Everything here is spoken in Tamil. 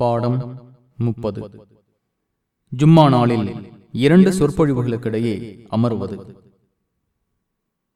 பாடம் முப்பது. ஜும்மா நாளில் இரண்டு சொற்பொழிவுகளுக்கிடையே அமர்வது.